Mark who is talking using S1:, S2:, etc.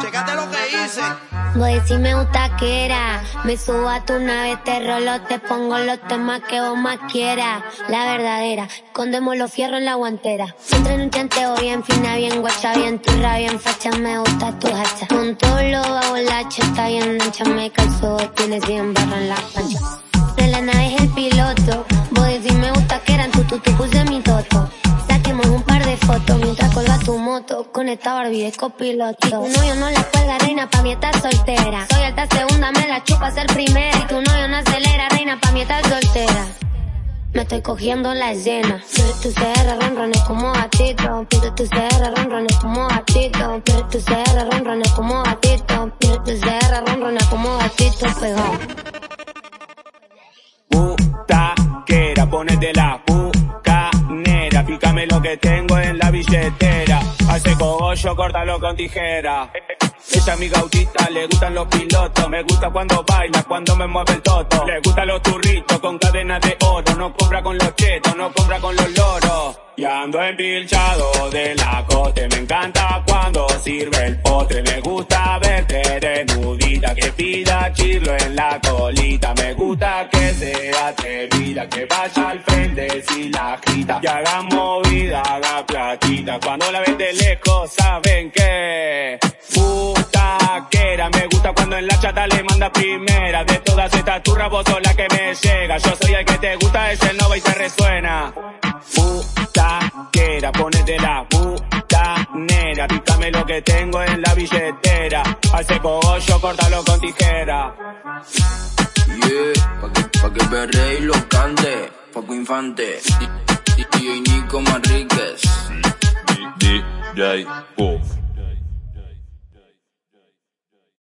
S1: Checate lo que hice.
S2: Voy si me gusta que era. Me subo a tu nave, te rolo, te pongo los temas que vos más quieras. La verdadera, escondemos los fierros en la guantera. Siempre en un chanteo bien fina, bien guacha, bien turra, bien facha. Me gusta tu hacha. Con todo lo bajo la está bien ancha. Me calzo, tiene 100 barras en la pancha. De es el. Mientras colga tu moto. Con esta Barbie de copiloto. Tu novio no la cuelga, reina, pa' mí estás soltera. Soy alta segunda, me la chupa ser primera. Si tu novio no acelera, reina, pa' mí estás soltera. Me estoy cogiendo la escena. Pero tu CR ronrones como gatito. Pero tu CR ronrones como gatito. Pero tu CR ronrones como gatito. Pero tu CR ronrones como gatito pegado.
S3: Butaquera, ponete la bucanera. Pícame que tengo en la billetera. Hace cogollo, córtalo con tijera. Ella mi gautita, le gustan los pilotos. Me gusta cuando baila, cuando me mueve el toto. Le gustan los turritos con cadenas de oro. No compra con los chetos, no compra con los loros. Y ando empilchado de la cote. Me encanta cuando sirve el potre. Me gusta verte desnudita. Que pida chirlo en la colita. Me gusta que sea atrevida. Que vaya al frente si la grita. Y haga movida, haga platita. Cuando la ven de lejos, saben que butaquera. Me gusta cuando en la chata le manda primera. De todas estas turras vos sos la que me llega. Yo soy el que te gusta, es el nova y te resuena. Butaquera, ponete la butanera. Pícame lo que tengo en la billetera. Hace cogollo, córtalo con tijera.
S4: Yeah, pa' que, pa' que perre lo cante. Paco Infante. Y, Nico Manríquez.
S5: DJ.